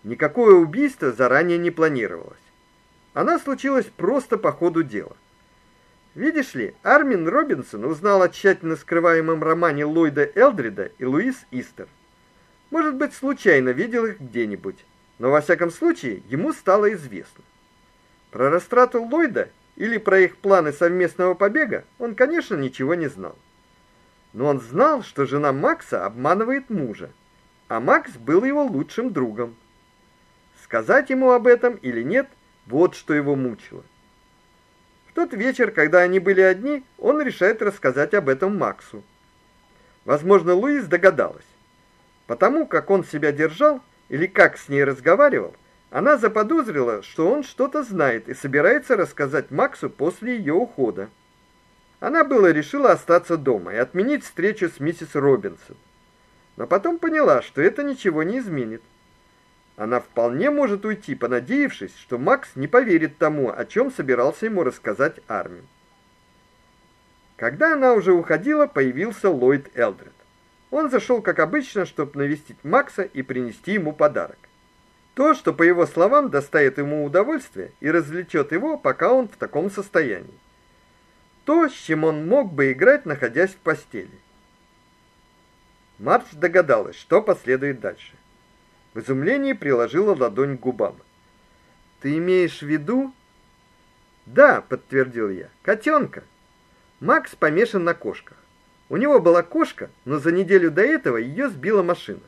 Никакое убийство заранее не планировалось. Она случилась просто по ходу дела. Видишь ли, Армин Робинсон узнал о тщательно скрываемом романе Ллойда Элдрида и Луис Истер. Может быть, случайно видел их где-нибудь, но во всяком случае ему стало известно. Про растрату Ллойда или про их планы совместного побега он, конечно, ничего не знал. Но он знал, что жена Макса обманывает мужа, а Макс был его лучшим другом. Сказать ему об этом или нет, вот что его мучило. Тот вечер, когда они были одни, он решает рассказать об этом Максу. Возможно, Луиз догадалась. Потому как он себя держал или как с ней разговаривал, она заподозрила, что он что-то знает и собирается рассказать Максу после ее ухода. Она было решила остаться дома и отменить встречу с миссис Робинсон. Но потом поняла, что это ничего не изменит. Она вполне может уйти, понадеявшись, что Макс не поверит тому, о чем собирался ему рассказать Армин. Когда она уже уходила, появился Ллойд Элдред. Он зашел, как обычно, чтобы навестить Макса и принести ему подарок. То, что по его словам доставит ему удовольствие и развлечет его, пока он в таком состоянии. То, с чем он мог бы играть, находясь в постели. Марч догадалась, что последует дальше. В изумлении приложила ладонь к губам. Ты имеешь в виду? Да, подтвердил я. Котенка. Макс помешан на кошках. У него была кошка, но за неделю до этого ее сбила машина.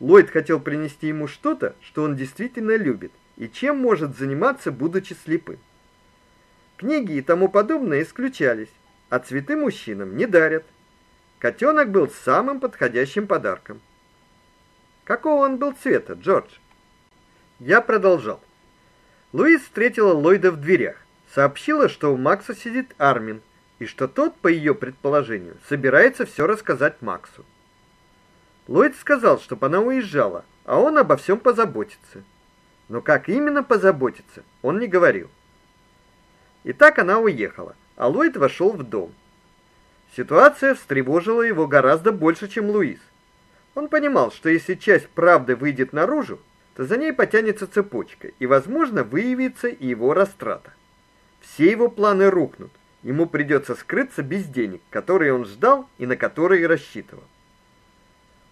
Ллойд хотел принести ему что-то, что он действительно любит, и чем может заниматься, будучи слепым. Книги и тому подобное исключались, а цветы мужчинам не дарят. Котенок был самым подходящим подарком. Какого он был цвета, Джордж? Я продолжал. Луис встретила Ллойда в дверях, сообщила, что у Макса сидит Армин, и что тот, по ее предположению, собирается все рассказать Максу. Ллойд сказал, чтобы она уезжала, а он обо всем позаботится. Но как именно позаботиться, он не говорил. И так она уехала, а Ллойд вошел в дом. Ситуация встревожила его гораздо больше, чем Луис. Он понимал, что если часть правды выйдет наружу, то за ней потянется цепочка, и, возможно, выявится и его растрата. Все его планы рухнут. Ему придется скрыться без денег, которые он ждал и на которые рассчитывал.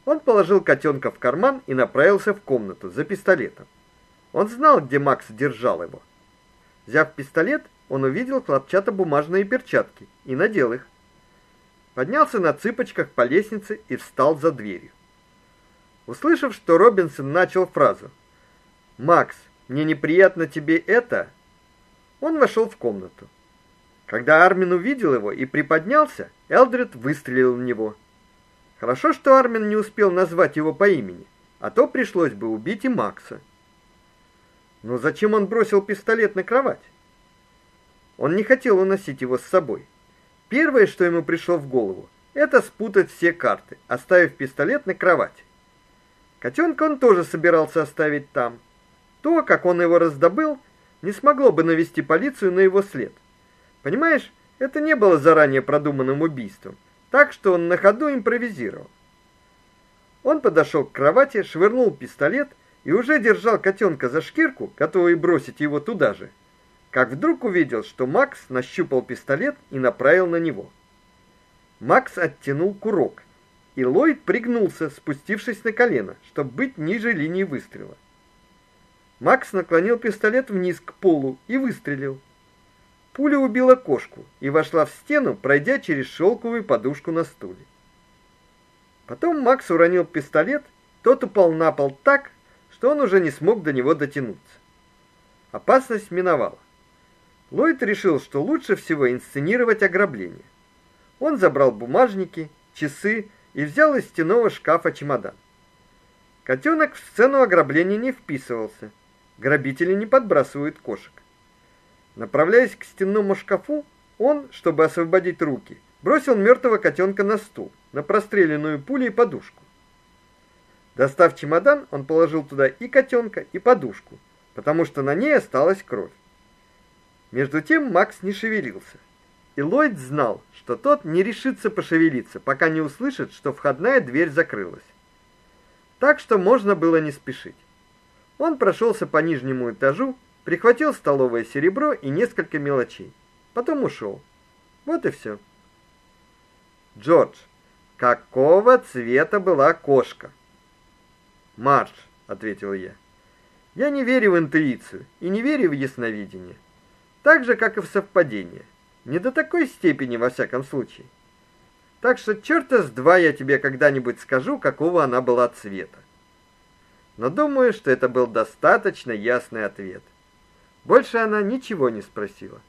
Он положил котенка в карман и направился в комнату за пистолетом. Он знал, где Макс держал его. Взяв пистолет, он увидел хлопчатобумажные перчатки и надел их. Поднялся на цыпочках по лестнице и встал за дверью. Услышав, что Робинсон начал фразу: "Макс, мне неприятно тебе это?" Он вошел в комнату. Когда Армин увидел его и приподнялся, Элдред выстрелил в него. Хорошо, что Армин не успел назвать его по имени, а то пришлось бы убить и Макса. Но зачем он бросил пистолет на кровать? Он не хотел уносить его с собой. Первое, что ему пришло в голову, это спутать все карты, оставив пистолет на кровати. Котенка он тоже собирался оставить там. То, как он его раздобыл, не смогло бы навести полицию на его след. Понимаешь, это не было заранее продуманным убийством так что он на ходу импровизировал. Он подошел к кровати, швырнул пистолет и уже держал котенка за шкирку, готовый бросить его туда же, как вдруг увидел, что Макс нащупал пистолет и направил на него. Макс оттянул курок, и Ллойд пригнулся, спустившись на колено, чтобы быть ниже линии выстрела. Макс наклонил пистолет вниз к полу и выстрелил. Пуля убила кошку и вошла в стену, пройдя через шелковую подушку на стуле. Потом Макс уронил пистолет, тот упал на пол так, что он уже не смог до него дотянуться. Опасность миновала. Ллойд решил, что лучше всего инсценировать ограбление. Он забрал бумажники, часы и взял из стенного шкафа чемодан. Котенок в сцену ограбления не вписывался. Грабители не подбрасывают кошек. Направляясь к стенному шкафу, он, чтобы освободить руки, бросил мертвого котенка на стул, на простреленную пулей подушку. Достав чемодан, он положил туда и котенка, и подушку, потому что на ней осталась кровь. Между тем Макс не шевелился. И Ллойд знал, что тот не решится пошевелиться, пока не услышит, что входная дверь закрылась. Так что можно было не спешить. Он прошелся по нижнему этажу, прихватил столовое серебро и несколько мелочей. Потом ушел. Вот и все. Джордж, какого цвета была кошка? Марш, ответил я. Я не верю в интуицию и не верю в ясновидение. Так же, как и в совпадение. Не до такой степени во всяком случае. Так что чёрта с два я тебе когда-нибудь скажу, какого она была цвета. Но думаю, что это был достаточно ясный ответ. Больше она ничего не спросила.